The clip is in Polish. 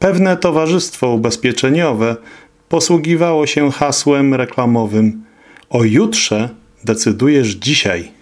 Pewne towarzystwo ubezpieczeniowe posługiwało się hasłem reklamowym o jutrze decydujesz dzisiaj.